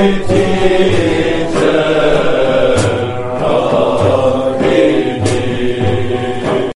with thee.